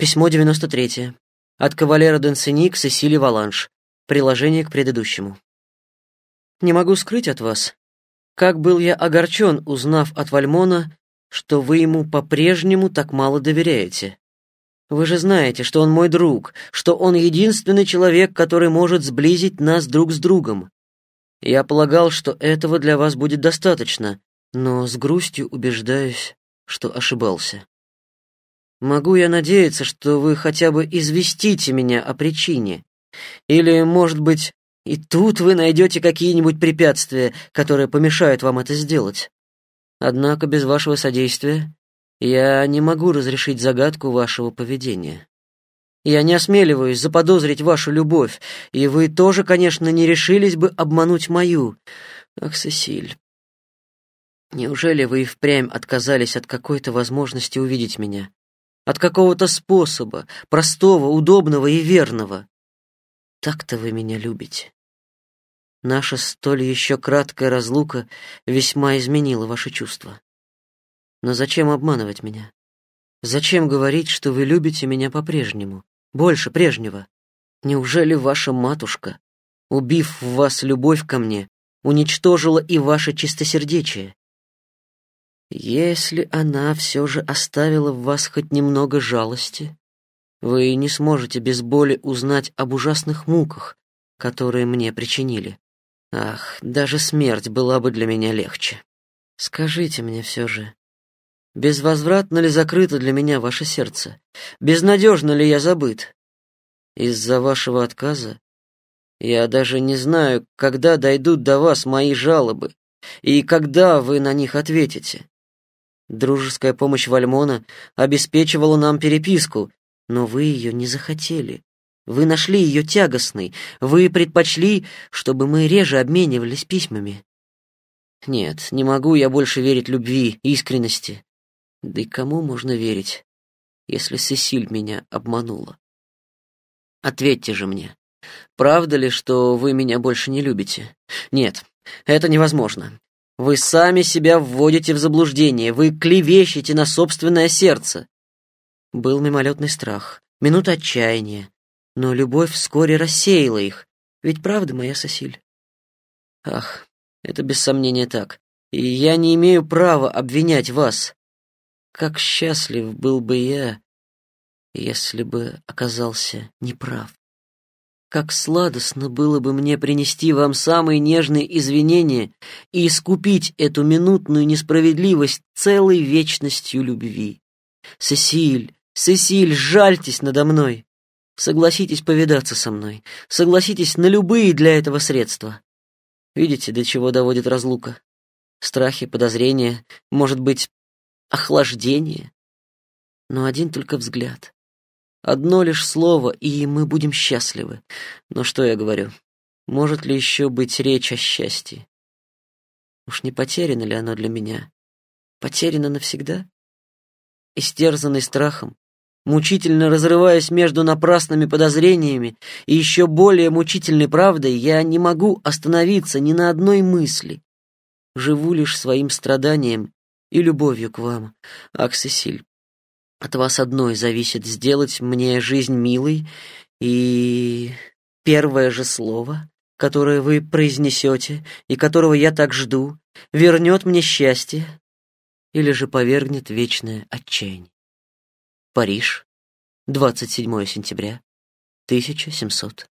Письмо 93. От кавалера Денсени к Сесили Валанш. Приложение к предыдущему. Не могу скрыть от вас, как был я огорчен, узнав от Вальмона, что вы ему по-прежнему так мало доверяете. Вы же знаете, что он мой друг, что он единственный человек, который может сблизить нас друг с другом. Я полагал, что этого для вас будет достаточно, но с грустью убеждаюсь, что ошибался. Могу я надеяться, что вы хотя бы известите меня о причине? Или, может быть, и тут вы найдете какие-нибудь препятствия, которые помешают вам это сделать? Однако без вашего содействия я не могу разрешить загадку вашего поведения. Я не осмеливаюсь заподозрить вашу любовь, и вы тоже, конечно, не решились бы обмануть мою. Ах, Сесиль, неужели вы и впрямь отказались от какой-то возможности увидеть меня? От какого-то способа, простого, удобного и верного. Так-то вы меня любите. Наша столь еще краткая разлука весьма изменила ваши чувства. Но зачем обманывать меня? Зачем говорить, что вы любите меня по-прежнему, больше прежнего? Неужели ваша матушка, убив в вас любовь ко мне, уничтожила и ваше чистосердечие? Если она все же оставила в вас хоть немного жалости, вы не сможете без боли узнать об ужасных муках, которые мне причинили. Ах, даже смерть была бы для меня легче. Скажите мне все же, безвозвратно ли закрыто для меня ваше сердце? Безнадежно ли я забыт? Из-за вашего отказа я даже не знаю, когда дойдут до вас мои жалобы и когда вы на них ответите. Дружеская помощь Вальмона обеспечивала нам переписку, но вы ее не захотели. Вы нашли ее тягостной. Вы предпочли, чтобы мы реже обменивались письмами. Нет, не могу я больше верить любви, искренности. Да и кому можно верить, если Сесиль меня обманула? Ответьте же мне, правда ли, что вы меня больше не любите? Нет, это невозможно. Вы сами себя вводите в заблуждение, вы клевещете на собственное сердце. Был мимолетный страх, минута отчаяния, но любовь вскоре рассеяла их. Ведь правда, моя Сосиль? Ах, это без сомнения так. И я не имею права обвинять вас. Как счастлив был бы я, если бы оказался неправ. Как сладостно было бы мне принести вам самые нежные извинения и искупить эту минутную несправедливость целой вечностью любви. Сесиль, Сесиль, жальтесь надо мной. Согласитесь повидаться со мной. Согласитесь на любые для этого средства. Видите, до чего доводит разлука? Страхи, подозрения, может быть, охлаждение. Но один только взгляд, Одно лишь слово, и мы будем счастливы. Но что я говорю? Может ли еще быть речь о счастье? Уж не потеряно ли оно для меня? Потеряно навсегда? Истерзанный страхом, мучительно разрываясь между напрасными подозрениями и еще более мучительной правдой, я не могу остановиться ни на одной мысли. Живу лишь своим страданием и любовью к вам, Аксесиль. От вас одной зависит сделать мне жизнь милой, и первое же слово, которое вы произнесете и которого я так жду, вернет мне счастье или же повергнет вечное отчаяние. Париж, 27 сентября 1700